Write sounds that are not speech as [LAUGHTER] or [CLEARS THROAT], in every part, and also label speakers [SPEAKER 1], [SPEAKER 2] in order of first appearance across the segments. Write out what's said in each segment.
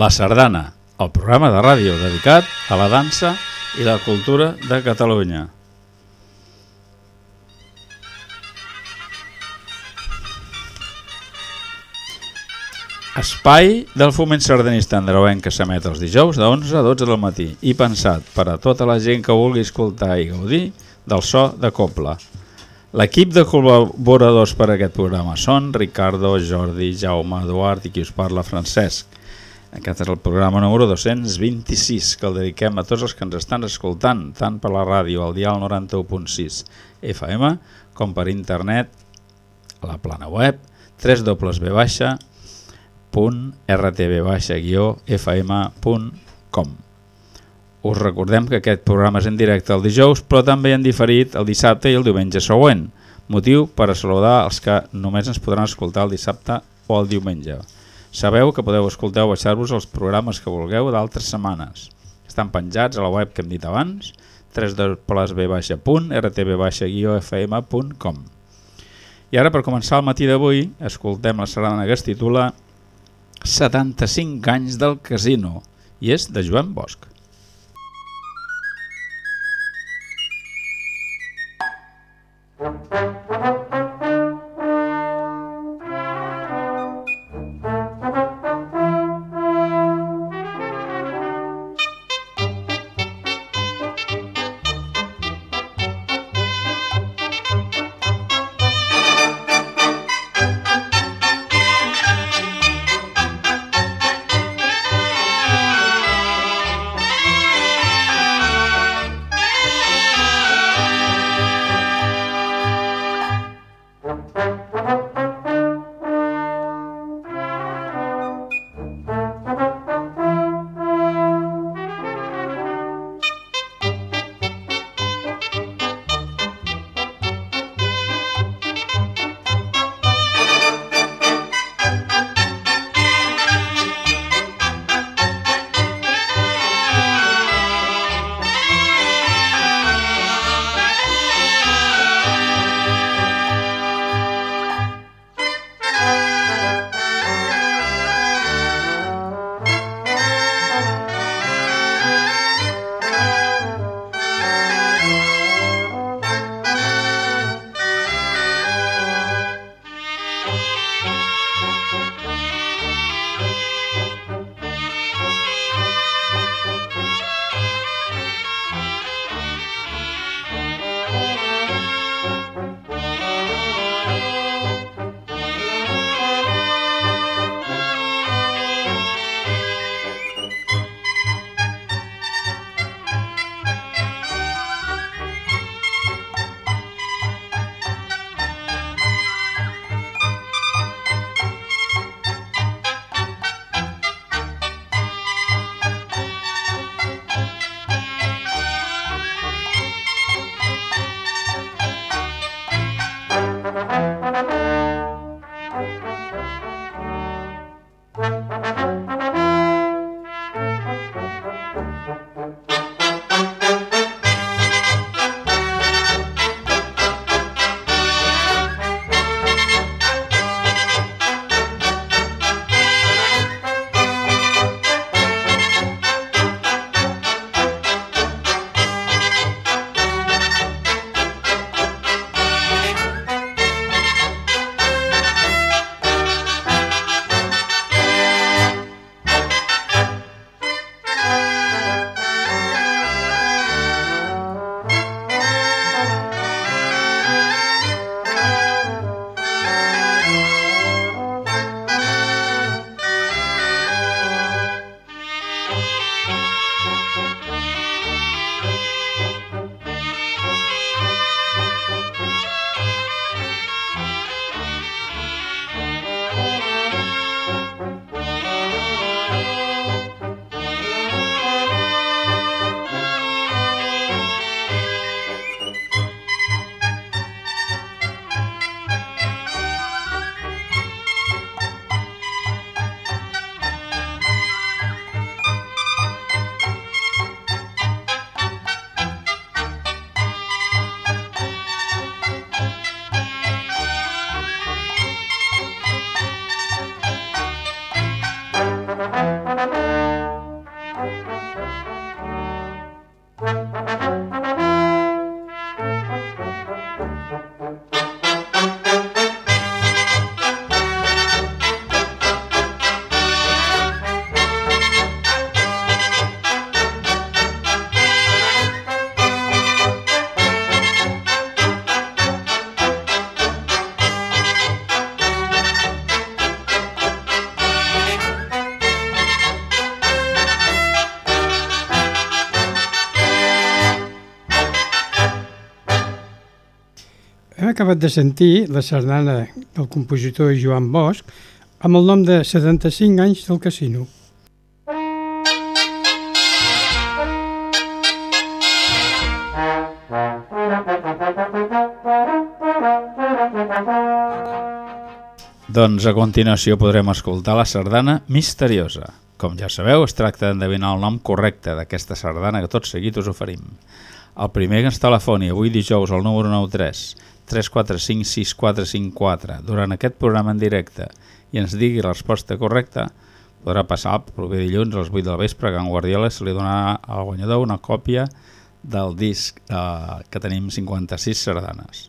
[SPEAKER 1] La Sardana, el programa de ràdio dedicat a la dansa i la cultura de Catalunya. Espai del foment sardanista andreuenc que s'emet els dijous de 11 a 12 del matí i pensat per a tota la gent que vulgui escoltar i gaudir del so de Copla. L'equip de col·laboradors per a aquest programa són Ricardo, Jordi, Jaume, Eduard i qui us parla Francesc. Aquest és el programa número 226 que el dediquem a tots els que ens estan escoltant, tant per la ràdio al dial 91.6 FM com per internet a la plana web www.rtb-fm.com Us recordem que aquest programa és en directe el dijous, però també en diferit el dissabte i el diumenge següent, motiu per a saludar els que només ens podran escoltar el dissabte o el diumenge. Sabeu que podeu escoltar o baixar-vos els programes que vulgueu d'altres setmanes. Estan penjats a la web que hem dit abans, www.rtb-fm.com I ara, per començar el matí d'avui, escoltem la sardana que es titula 75 anys del casino i és de Joan Bosch.
[SPEAKER 2] Acabat de sentir la sardana del compositor Joan Bosch amb el nom de 75 anys del casino.
[SPEAKER 1] Doncs a continuació podrem escoltar la sardana misteriosa. Com ja sabeu, es tracta d'endevinar el nom correcte d'aquesta sardana que tot seguit us oferim. El primer que ens telefoni avui dijous al número 93 3456454 durant aquest programa en directe i ens digui la resposta correcta podrà passar el proper dilluns a les 8 del vespre a Can Guardiola se li donarà al guanyador una còpia del disc eh, que tenim 56 sardanes.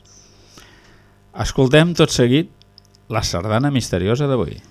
[SPEAKER 1] Escoltem tot seguit la sardana misteriosa d'avui.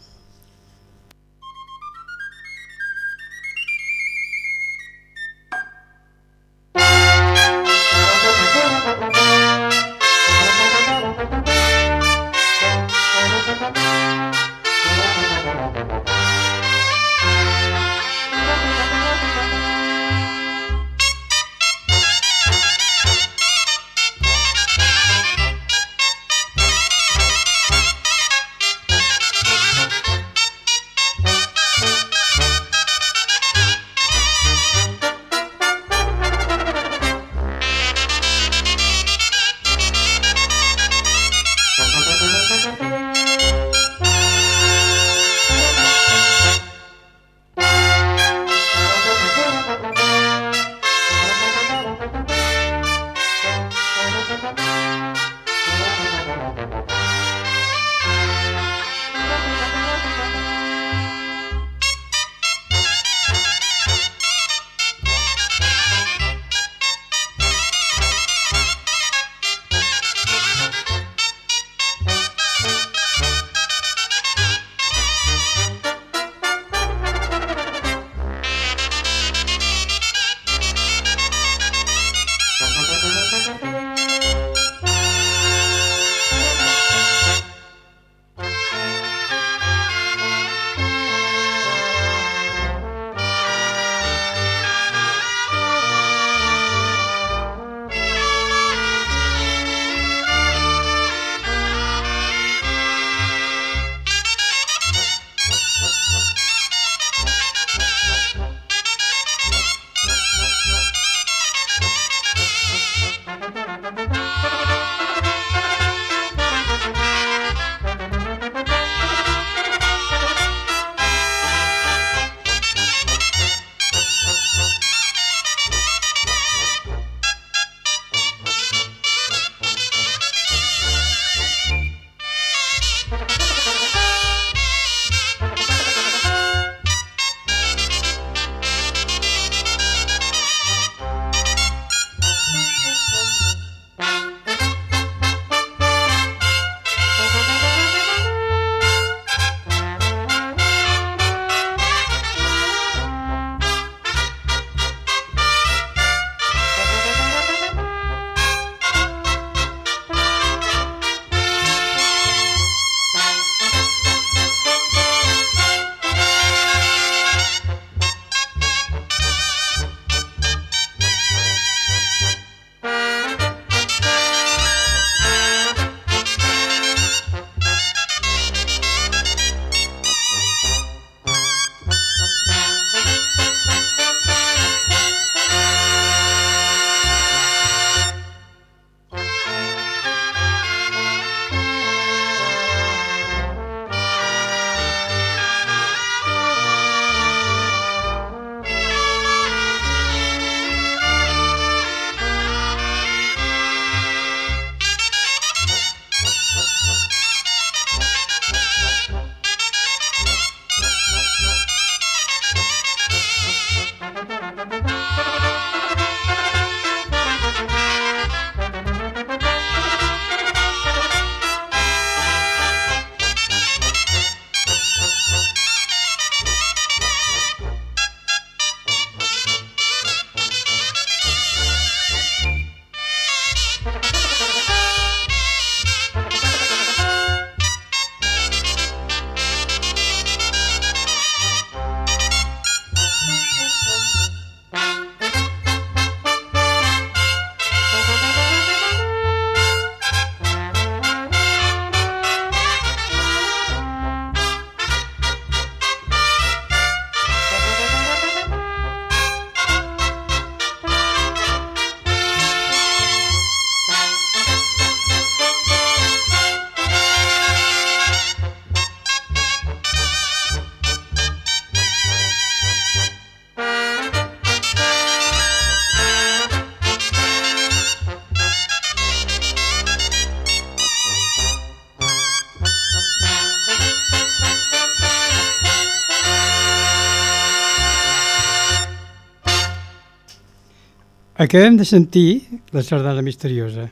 [SPEAKER 2] Acabem de sentir la sardana misteriosa.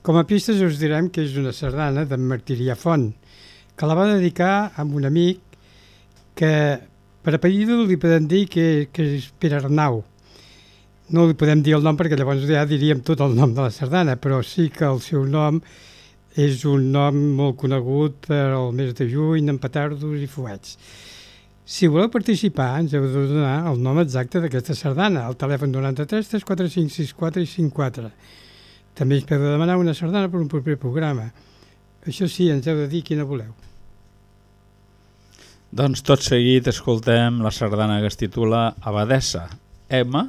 [SPEAKER 2] Com a pistes us direm que és una sardana d'en Martirià Font, que la va dedicar a un amic que per apellido li podem dir que, que és Pere Arnau. No li podem dir el nom perquè llavors ja diríem tot el nom de la sardana, però sí que el seu nom és un nom molt conegut per al mes de juny amb petardos i fuets. Si voleu participar, ens heu de donar el nom exacte d'aquesta sardana, al telèfon 93 345 64 i 54. També ens podeu demanar una sardana per un proper programa. Això sí, ens heu de dir quina voleu.
[SPEAKER 1] Doncs tot seguit escoltem la sardana que es titula Abadessa, M,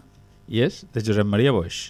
[SPEAKER 1] i és de Josep Maria Boix.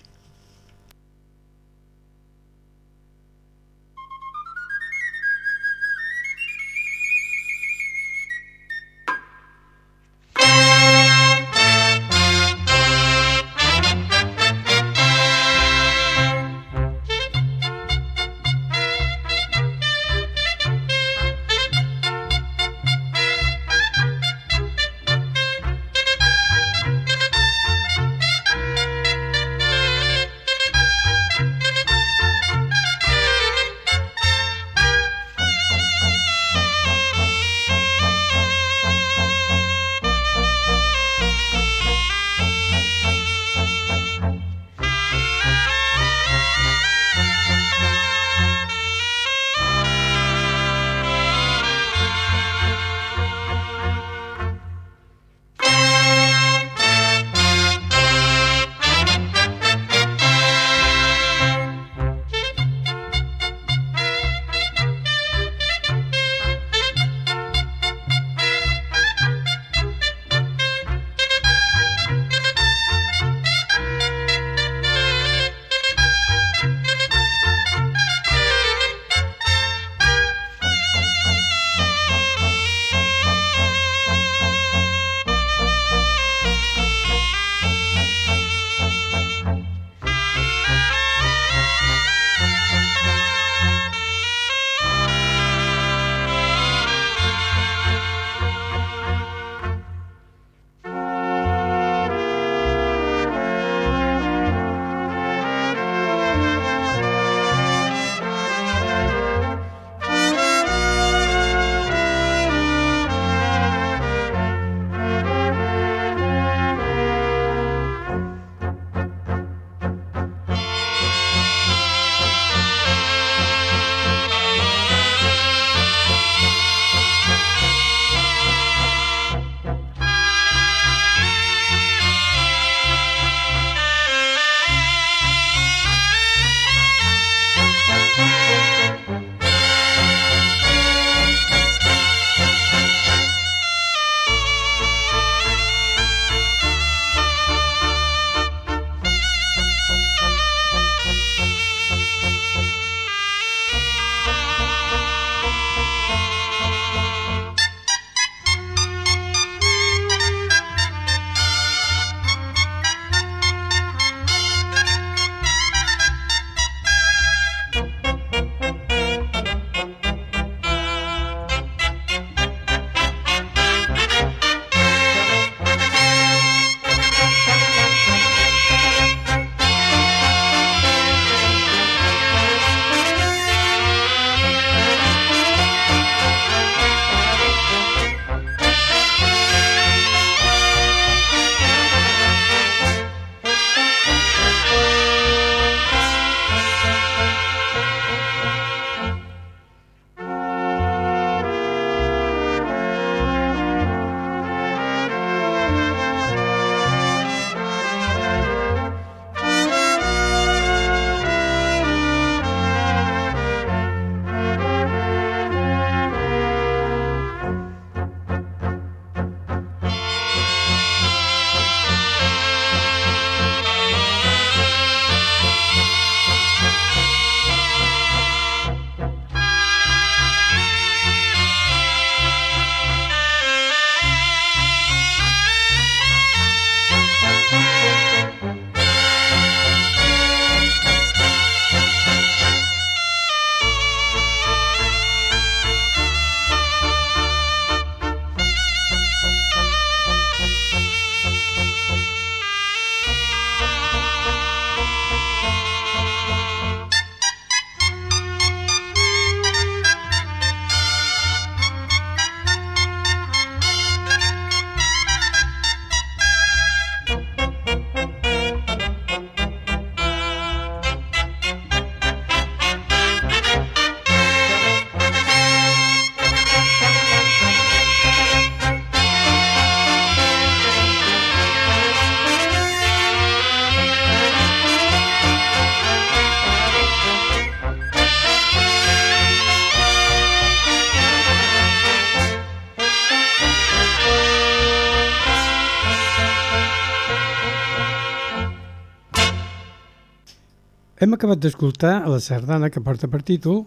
[SPEAKER 2] Acabat d'escoltar la sardana que porta per títol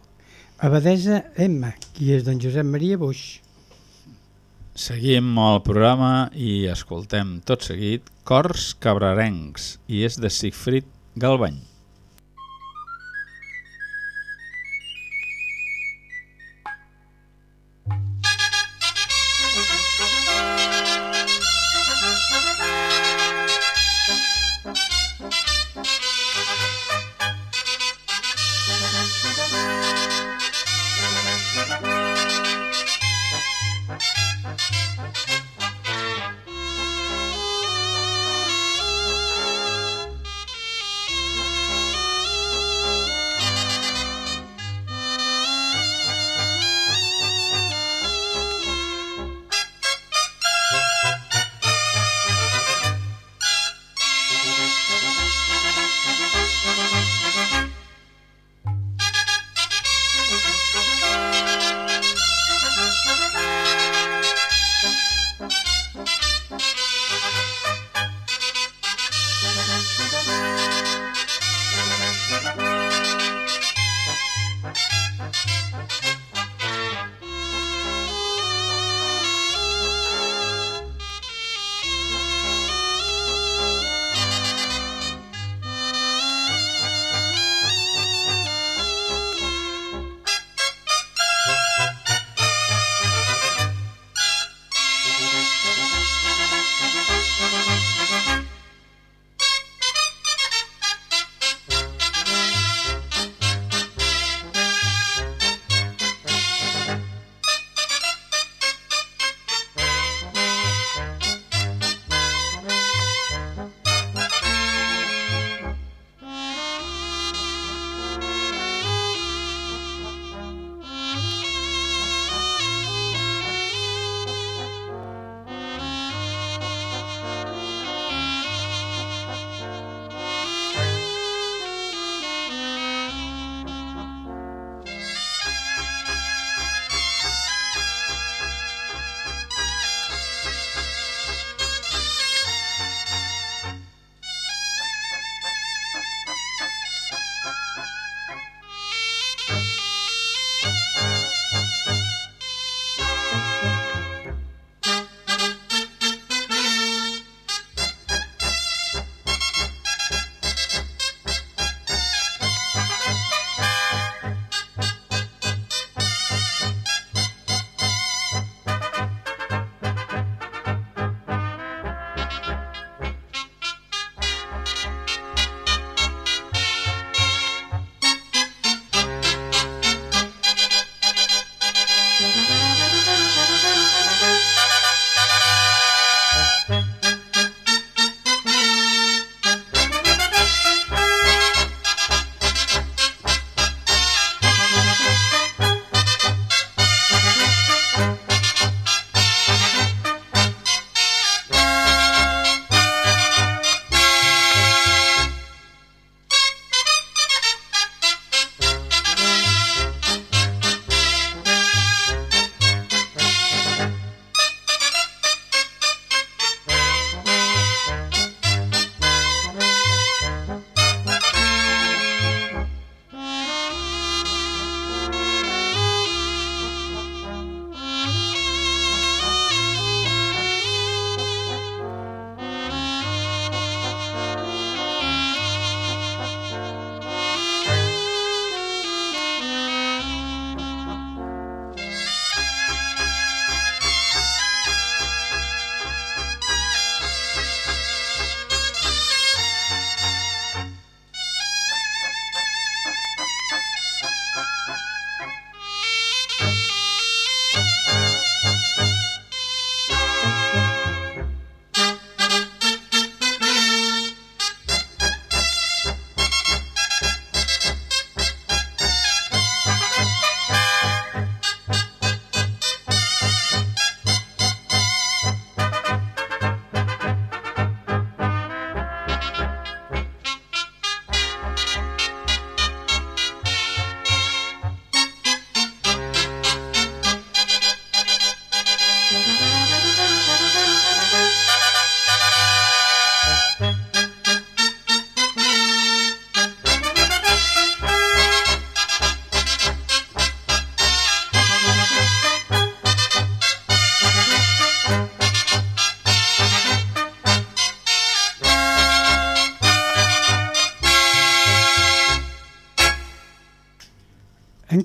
[SPEAKER 2] Abadesa Emma, qui és d'en Josep Maria Boix.
[SPEAKER 1] Seguim el programa i escoltem tot seguit Cors Cabrarencs i és de Sigfrid Galbany.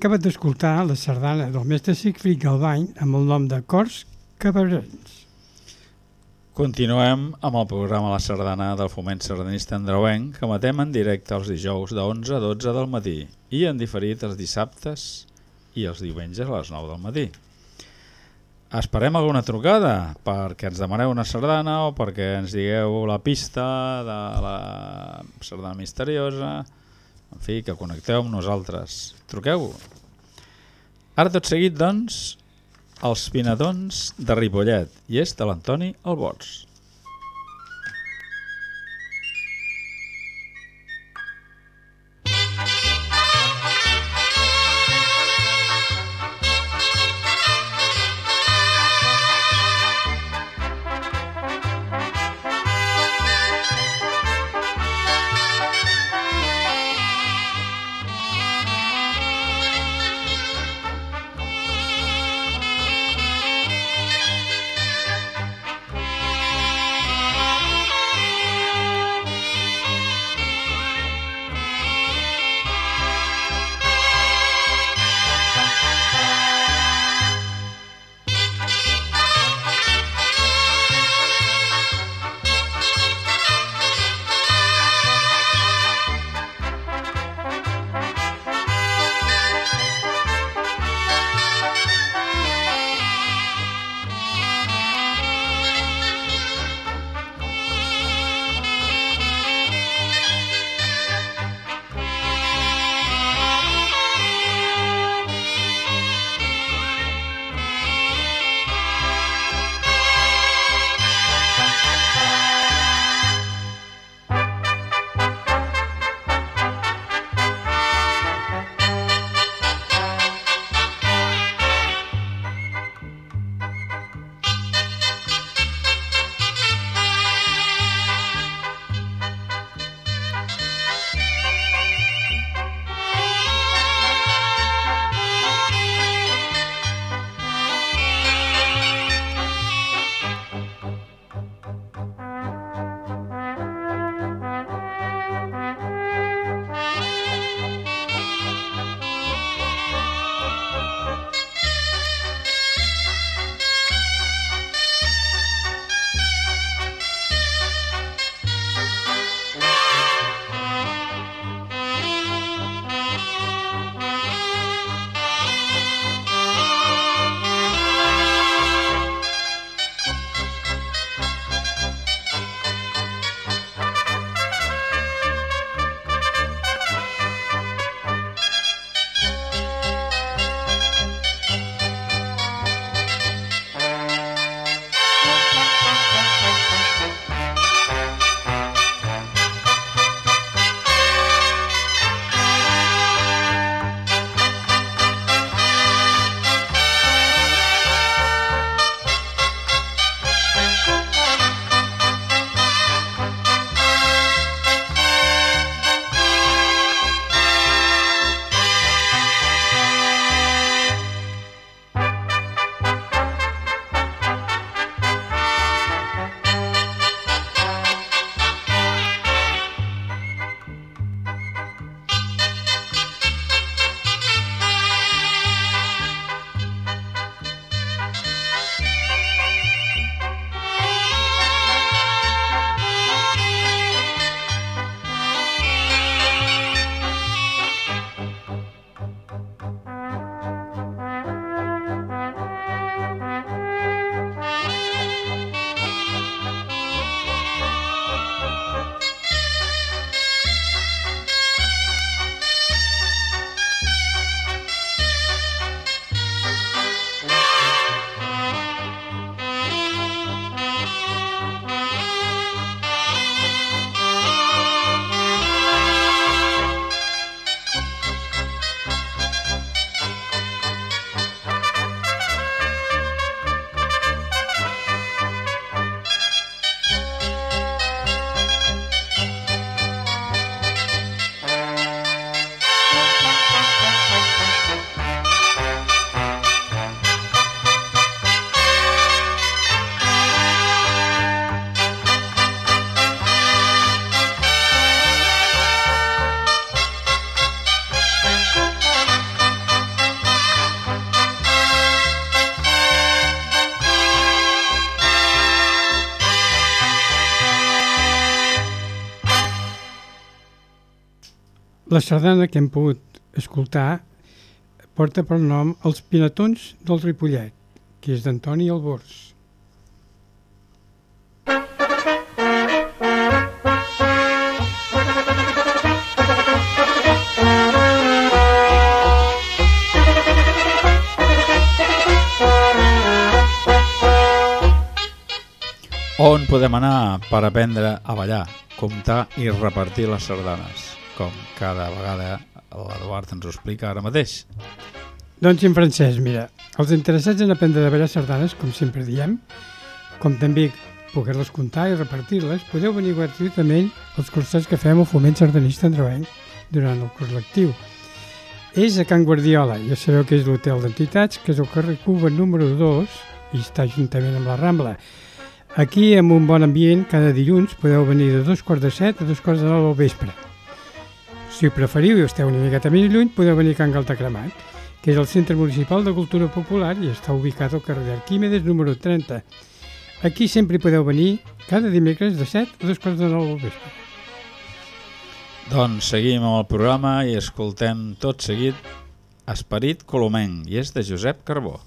[SPEAKER 2] Acabat d'escoltar la sardana del mestre Sigfrid Galbany amb el nom de Cors Cabarrons.
[SPEAKER 1] Continuem amb el programa La Sardana del Foment Sardanista Andreuenc que emetem en directe els dijous de 11 a 12 del matí i en diferit els dissabtes i els diumenges a les 9 del matí. Esperem alguna trucada perquè ens demaneu una sardana o perquè ens digueu la pista de la sardana misteriosa, en fi, que connecteu amb nosaltres. Truqueu. Ara tot seguit, doncs, els pinadons de Ripollet i és de l'Antoni Albots.
[SPEAKER 2] La sardana que hem pogut escoltar porta per nom Els Pinatons del Ripollet, que és d'Antoni Albors.
[SPEAKER 1] On podem anar per aprendre a ballar, comptar i repartir les sardanes? Com cada vegada l'Eduard ens ho explica ara mateix.
[SPEAKER 2] Doncs en francès, mira, els interessats en aprendre a ballar sardanes, com sempre diem, com també poder-les comptar i repartir-les, podeu venir gratuïtament als cursets que fem al Foment Sardanista Androvenc durant el curs lectiu. És a Can Guardiola, ja sabeu que és l'hotel d'entitats, que és el carrer Cuba número 2 i està juntament amb la Rambla. Aquí, amb un bon ambient, cada dilluns podeu venir de dos quarts de set a dos quarts de nou al vespre. Si ho preferiu i esteu una miqueta més lluny, podeu venir a Can Galtacremat, que és el Centre Municipal de Cultura Popular i està ubicat al carrer d'Arquímedes número 30. Aquí sempre podeu venir cada dimecres de 7 a dos quarts de nou al vespre.
[SPEAKER 1] Doncs seguim amb el programa i escoltem tot seguit Esperit Colomenc i és de Josep Carbó.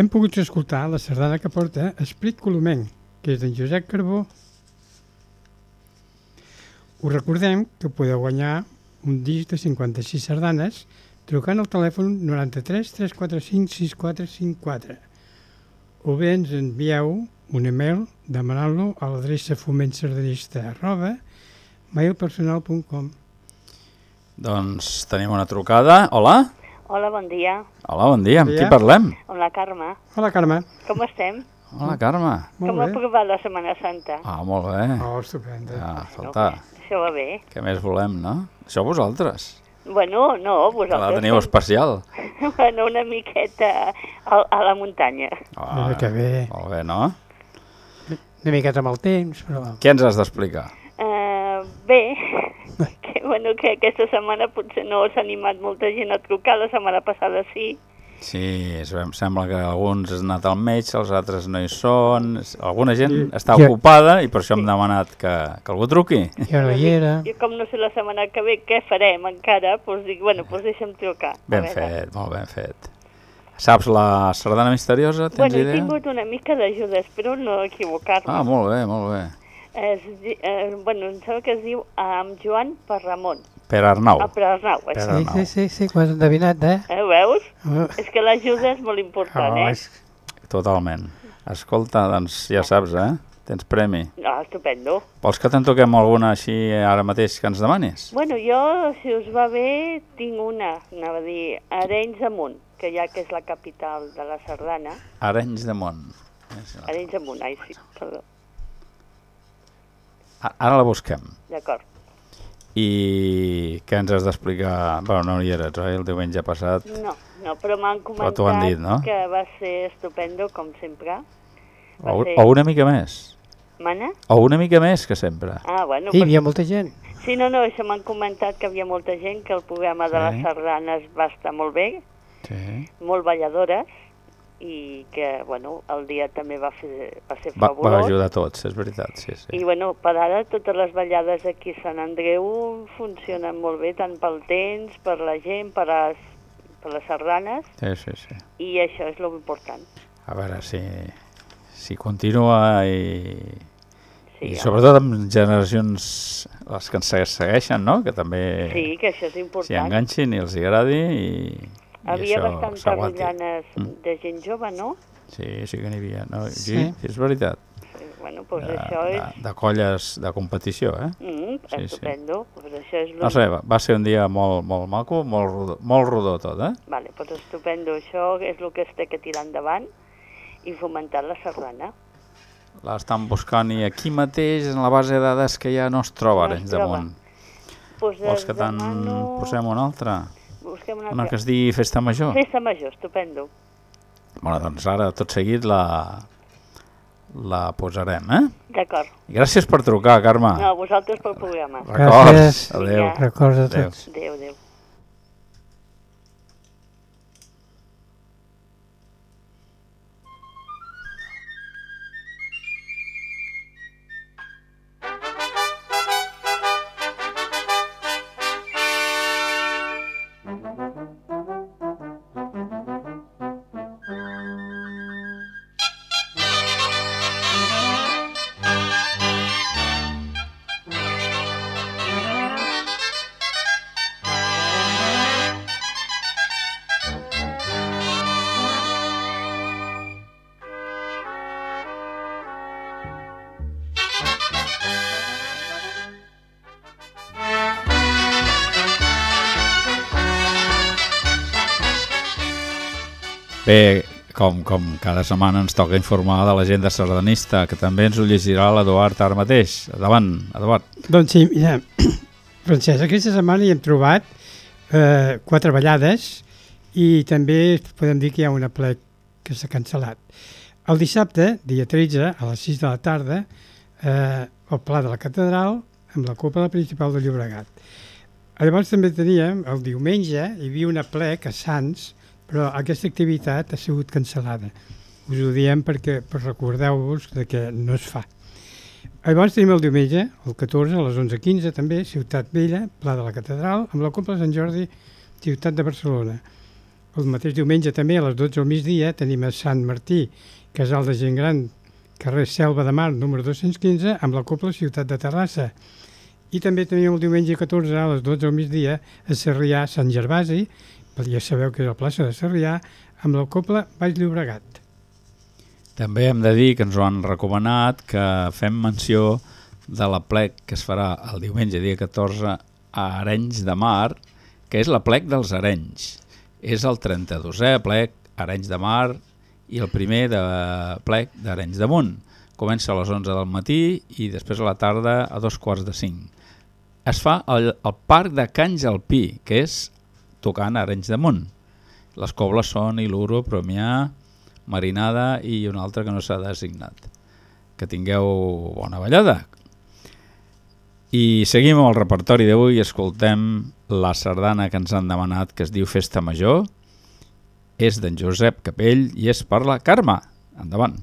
[SPEAKER 2] Hem pogut escoltar la sardana que porta Esprit Colomenc, que és d'en Josep Carbó. Us recordem que podeu guanyar un disc de 56 sardanes trucant al telèfon 93 345 6454 o bé ens envieu un email demanant-lo a l'adreça fomentsardanista arroba mailpersonal.com
[SPEAKER 1] Doncs tenim una trucada. Hola?
[SPEAKER 3] Hola, bon dia.
[SPEAKER 1] Hola, bon dia. Amb qui parlem?
[SPEAKER 3] Amb la Carme.
[SPEAKER 2] Hola, Carme.
[SPEAKER 3] Com estem?
[SPEAKER 1] Hola, Carme.
[SPEAKER 2] Molt
[SPEAKER 3] Com ha
[SPEAKER 2] bé.
[SPEAKER 3] provat la Setmana Santa?
[SPEAKER 1] Ah, molt bé.
[SPEAKER 2] Oh, estupenda.
[SPEAKER 1] Ja, escolta,
[SPEAKER 3] Això va bé.
[SPEAKER 1] què més volem, no? Això vosaltres,
[SPEAKER 3] Bueno, no,
[SPEAKER 1] que la
[SPEAKER 3] vosaltres...
[SPEAKER 1] teniu especial. [LAUGHS]
[SPEAKER 3] Bueno, una miqueta a, a la muntanya.
[SPEAKER 1] Ah,
[SPEAKER 2] Mira que bé.
[SPEAKER 1] Molt bé, no?
[SPEAKER 2] Una miqueta amb el temps, però...
[SPEAKER 1] Què ens has d'explicar?
[SPEAKER 3] Uh, bé, [LAUGHS] que, bueno, que aquesta setmana potser no s'ha animat molta gent a trucar, la setmana passada sí.
[SPEAKER 1] Sí, es em sembla que alguns han anat al metge, els altres no hi són, alguna gent
[SPEAKER 2] Sí.
[SPEAKER 1] està
[SPEAKER 2] Jo-
[SPEAKER 1] ocupada i per això hem demanat que, que algú truqui.
[SPEAKER 2] Jo no hi era.
[SPEAKER 3] Jo com no sé la setmana que ve què farem encara, doncs dic, bueno, doncs deixa'm trucar.
[SPEAKER 1] Ben
[SPEAKER 3] veure.
[SPEAKER 1] fet, molt ben fet. Saps la sardana misteriosa? Tens
[SPEAKER 3] Bueno, he tingut una mica d'ajuda, espero no equivocar-me.
[SPEAKER 1] Ah, molt bé, molt bé.
[SPEAKER 3] Es, eh, bueno, em sembla que es diu amb Joan Parramon,
[SPEAKER 1] Per Arnau.
[SPEAKER 3] a Prasnau.
[SPEAKER 1] Per
[SPEAKER 3] això.
[SPEAKER 1] Arnau.
[SPEAKER 2] Sí, sí, sí, ho has endevinat, eh?
[SPEAKER 3] Eh, veus?
[SPEAKER 2] Oh,
[SPEAKER 3] És que l'ajuda és molt important,
[SPEAKER 2] oh,
[SPEAKER 3] eh?
[SPEAKER 2] és...
[SPEAKER 1] Totalment. Escolta, doncs ja saps, eh? Tens premi.
[SPEAKER 3] Ah, estupendo.
[SPEAKER 1] Vols que te'n toquem alguna així ara mateix que ens demanis?
[SPEAKER 3] Bueno, jo, si us va bé, tinc una, anava a dir, Arenys de Munt, que ja que és la capital de la Sardana.
[SPEAKER 1] Arenys de Mont.
[SPEAKER 3] Arenys de Munt, ai, sí, perdó.
[SPEAKER 1] Ara la busquem.
[SPEAKER 3] D'acord.
[SPEAKER 1] I què ens has d'explicar? Bueno, no hi eres, oi? El diumenge passat.
[SPEAKER 3] No, no, però m'han
[SPEAKER 1] Però
[SPEAKER 3] comentat
[SPEAKER 1] han dit, no?
[SPEAKER 3] que va ser estupendo, com sempre. Va
[SPEAKER 1] O,
[SPEAKER 3] ser...
[SPEAKER 1] o una mica més.
[SPEAKER 3] Mana?
[SPEAKER 1] O una mica més que sempre.
[SPEAKER 3] Ah, bueno,
[SPEAKER 2] Sí, hi
[SPEAKER 3] però...
[SPEAKER 2] havia molta gent.
[SPEAKER 3] Sí, no, no, això m'han comentat que havia molta gent, que el programa de
[SPEAKER 1] Sí.
[SPEAKER 3] les sardanes va estar molt bé,
[SPEAKER 1] Sí.
[SPEAKER 3] molt balladores, i que, bueno, el dia també va, fer, va ser
[SPEAKER 1] Va,
[SPEAKER 3] fabulós.
[SPEAKER 1] va ajudar a tots, és veritat, sí, sí.
[SPEAKER 3] I, bueno, per ara totes les ballades aquí a Sant Andreu funcionen molt bé, tant pel temps, per la gent, per les, per les sardanes,
[SPEAKER 1] Sí, sí, sí.
[SPEAKER 3] i això és lo important.
[SPEAKER 1] A veure si, si continua i,
[SPEAKER 3] Sí,
[SPEAKER 1] i sobretot amb generacions, les que ens se- segueixen, no? Que també
[SPEAKER 3] sí que això és
[SPEAKER 1] s'hi
[SPEAKER 3] important.
[SPEAKER 1] enganxin i els hi agradi i
[SPEAKER 3] Havia
[SPEAKER 1] això
[SPEAKER 3] bastantes rollanes
[SPEAKER 1] Mm.
[SPEAKER 3] de gent jove, no?
[SPEAKER 1] Sí, sí que n'hi havia. No? Sí,
[SPEAKER 2] Sí.
[SPEAKER 1] sí, és veritat.
[SPEAKER 3] Bueno, doncs
[SPEAKER 1] De,
[SPEAKER 3] això és...
[SPEAKER 1] de, de colles de competició, eh?
[SPEAKER 3] Mm,
[SPEAKER 1] Sí, sí.
[SPEAKER 3] estupendo, pues això és... Lo...
[SPEAKER 1] No sé, va, va ser un dia molt, molt maco, molt rodó, molt rodó tot, eh?
[SPEAKER 3] Vale, doncs estupendo, això és el que es té que tirar endavant i fomentar la sardana.
[SPEAKER 1] L'estan buscant i aquí mateix, en la base de dades que ja no es troba
[SPEAKER 3] No es troba.
[SPEAKER 1] damunt.
[SPEAKER 3] Pues
[SPEAKER 1] Vols que te'n
[SPEAKER 3] demano-
[SPEAKER 1] posem una altra?
[SPEAKER 3] Busquem una
[SPEAKER 1] Una
[SPEAKER 3] altra.
[SPEAKER 1] que es digui Festa Major?
[SPEAKER 3] Festa major, estupendo.
[SPEAKER 1] Bueno, doncs ara tot seguit la, la posarem, eh?
[SPEAKER 3] D'acord.
[SPEAKER 1] Gràcies per trucar, Carme.
[SPEAKER 3] No, vosaltres pel programa.
[SPEAKER 1] Records.
[SPEAKER 2] Gràcies.
[SPEAKER 1] Adéu.
[SPEAKER 2] Records a tots.
[SPEAKER 3] Adéu, adéu.
[SPEAKER 1] Bé, com, com cada setmana ens toca informar de l'agenda sardanista, que també ens ho llegirà l'Eduard ara mateix. Endavant, Eduard.
[SPEAKER 2] Doncs sí, mira, [CLEARS THROAT] Francesc, aquesta setmana hi hem trobat eh, quatre ballades i també podem dir que hi ha una plec que s'ha cancel·lat. El dissabte, dia 13, a les 6 de la tarda, eh, al Pla de la Catedral, amb la Copa Principal de Llobregat. Llavors també teníem, el diumenge, hi havia una plec a Sants, però aquesta activitat ha sigut cancel·lada. Us ho diem perquè per recordeu-vos de que no es fa. Llavors tenim el diumenge, el 14, a les 11.15 també, Ciutat Vella, Pla de la Catedral, amb la Copa de Sant Jordi, Ciutat de Barcelona. El mateix diumenge també, a les 12 al migdia, tenim a Sant Martí, Casal de Gent Gran, carrer Selva de Mar, número 215, amb la Copla Ciutat de Terrassa. I també tenim el diumenge 14 a les 12 al migdia a Sarrià, Sant Gervasi, ja sabeu que és la plaça de Sarrià, amb la Copla Baix Llobregat.
[SPEAKER 1] També hem de dir que ens ho han recomanat que fem menció de la plec que es farà el diumenge dia 14 a Arenys de Mar, que és la plec dels Arenys. És el 32è plec Arenys de Mar i el primer de plec d'Arenys de Munt. Comença a les 11 del matí i després a la tarda a dos quarts de cinc. Es fa al, al Parc de Canys Alpí, que és tocant a Arenys de Munt. Les cobles són Iluro, Promià, Marinada i una altra que no s'ha designat. Que tingueu bona ballada. I seguim amb el repertori d'avui i escoltem la sardana que ens han demanat que es diu Festa Major. És d'en Josep Capell i és per la Carme. Endavant.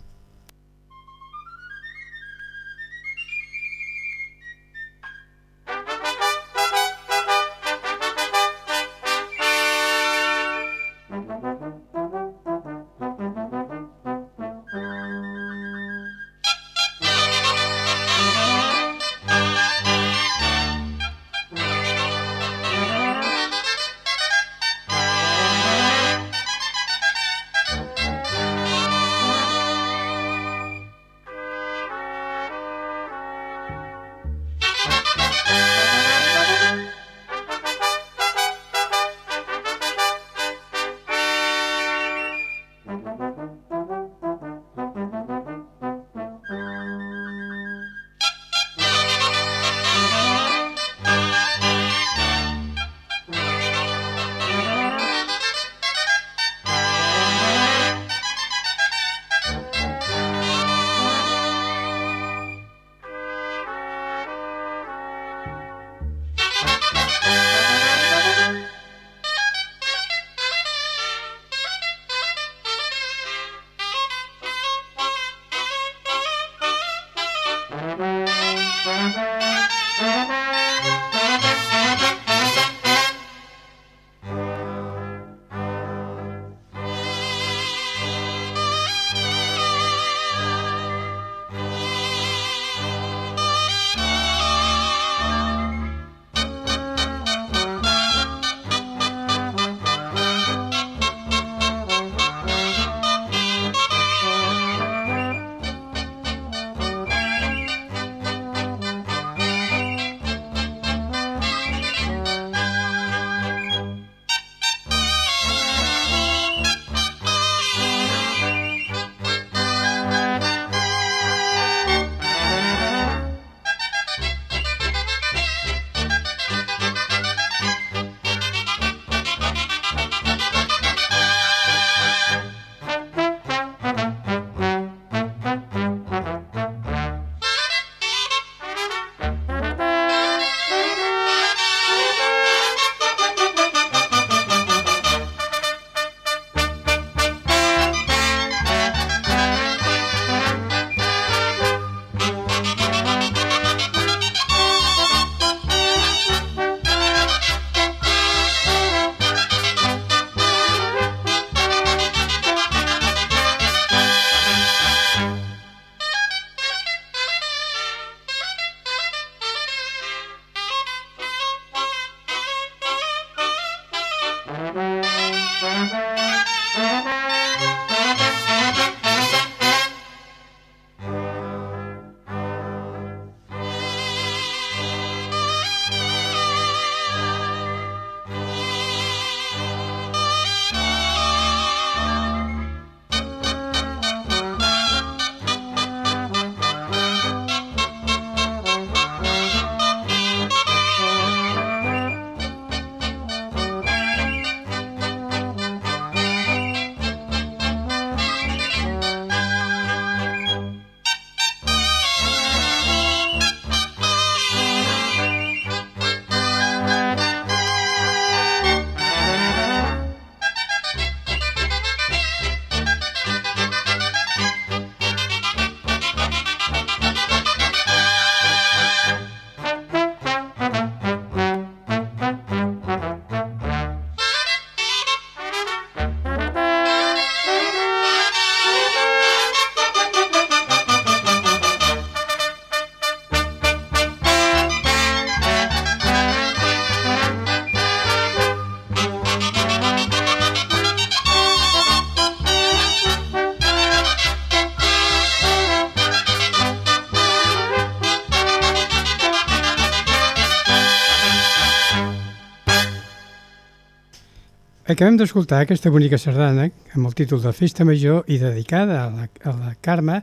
[SPEAKER 2] Acabem d'escoltar aquesta bonica sardana amb el títol de Festa Major i dedicada a la, a la Carme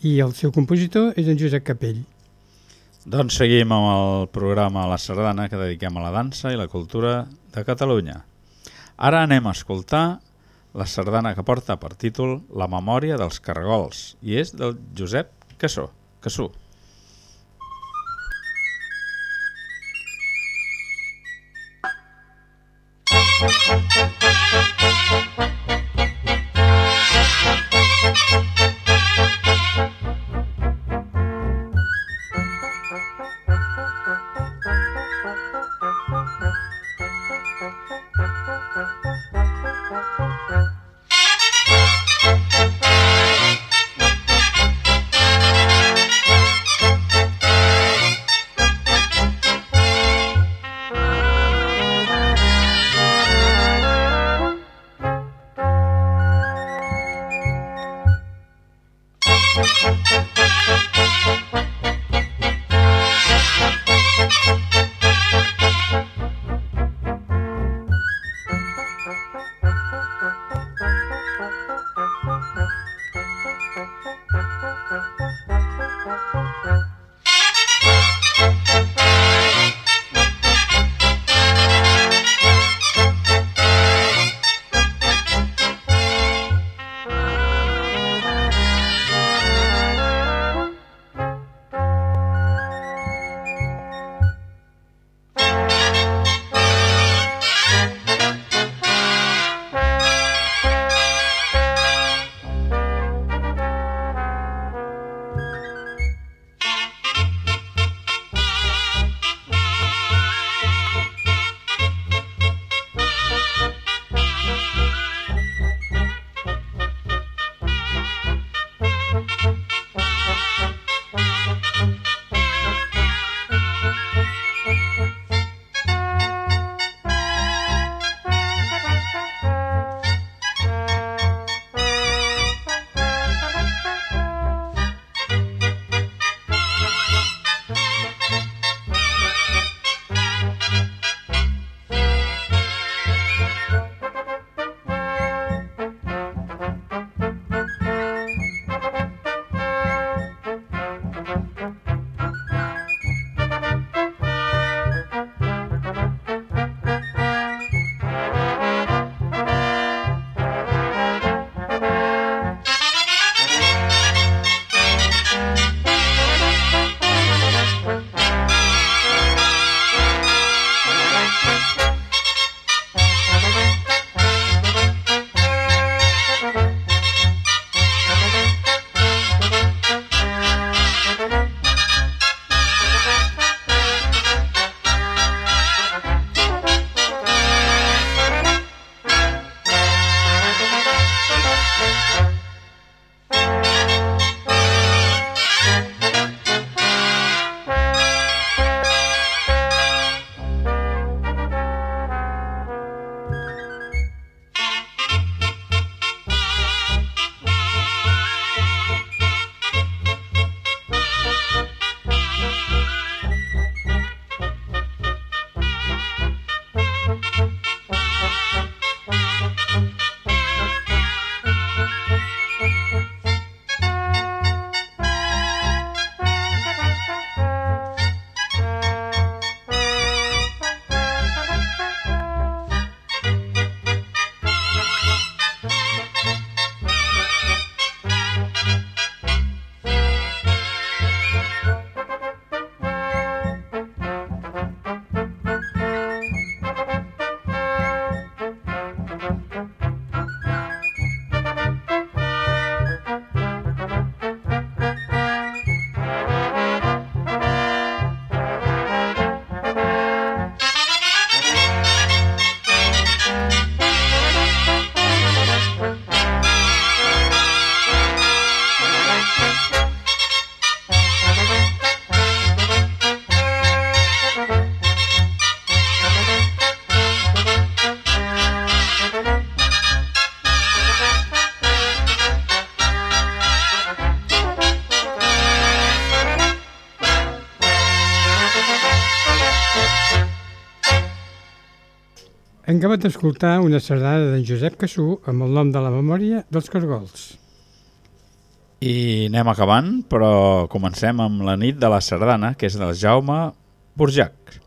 [SPEAKER 2] i el seu compositor és en Josep Capell.
[SPEAKER 1] Doncs seguim amb el programa La Sardana que dediquem a la dansa i la cultura de Catalunya. Ara anem a escoltar la sardana que porta per títol La memòria dels cargols i és del Josep Cassó. Cassó.
[SPEAKER 2] Thank you. Acabat d'escoltar una sardana d'en Josep Cassú amb el nom de la memòria dels Cargols.
[SPEAKER 1] I anem acabant, però comencem amb la nit de la sardana, que és del Jaume Burjac.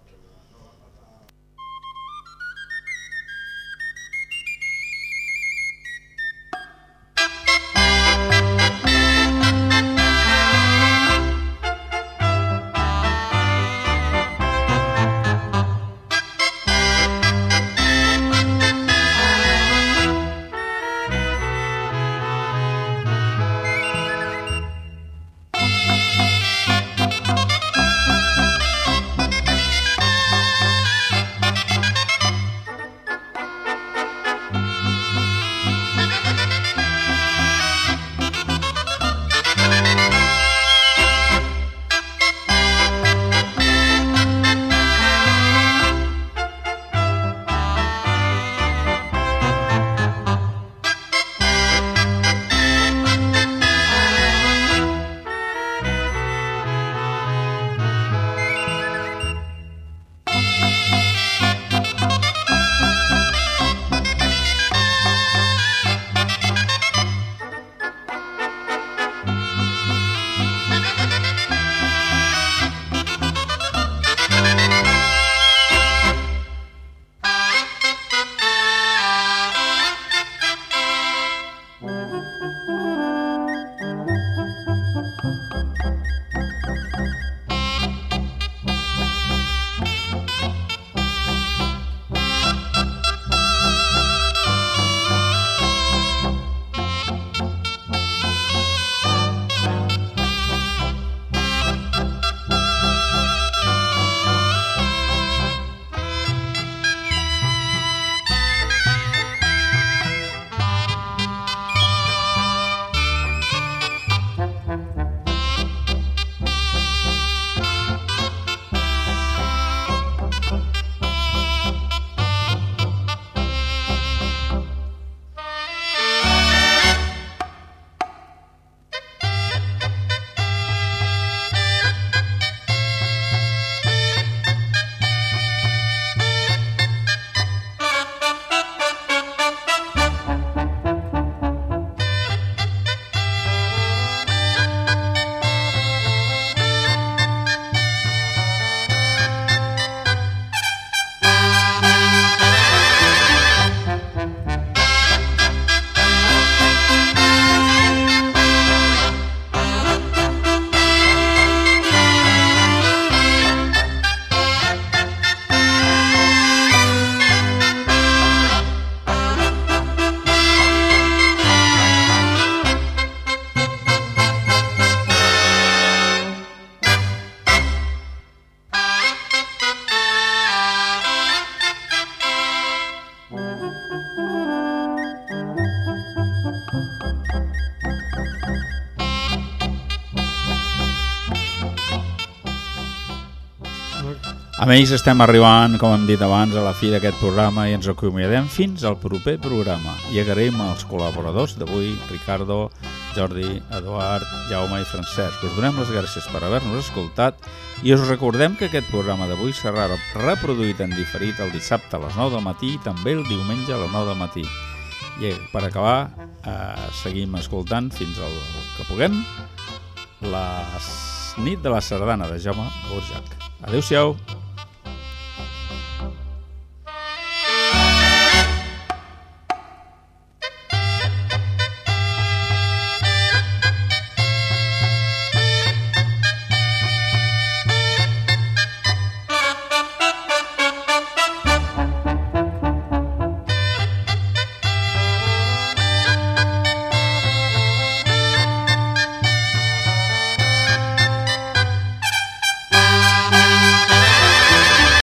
[SPEAKER 1] Amb ells estem arribant, com hem dit abans, a la fi d'aquest programa i ens acomiadem fins al proper programa. I agraïm als col·laboradors d'avui, Ricardo, Jordi, Eduard, Jaume i Francesc. Us donem les gràcies per haver-nos escoltat i us recordem que aquest programa d'avui serà reproduït en diferit el dissabte a les 9 del matí i també el diumenge a les 9 del matí. I per acabar, eh, seguim escoltant fins al que puguem la nit de la sardana de Jaume Burjac. Adéu-siau!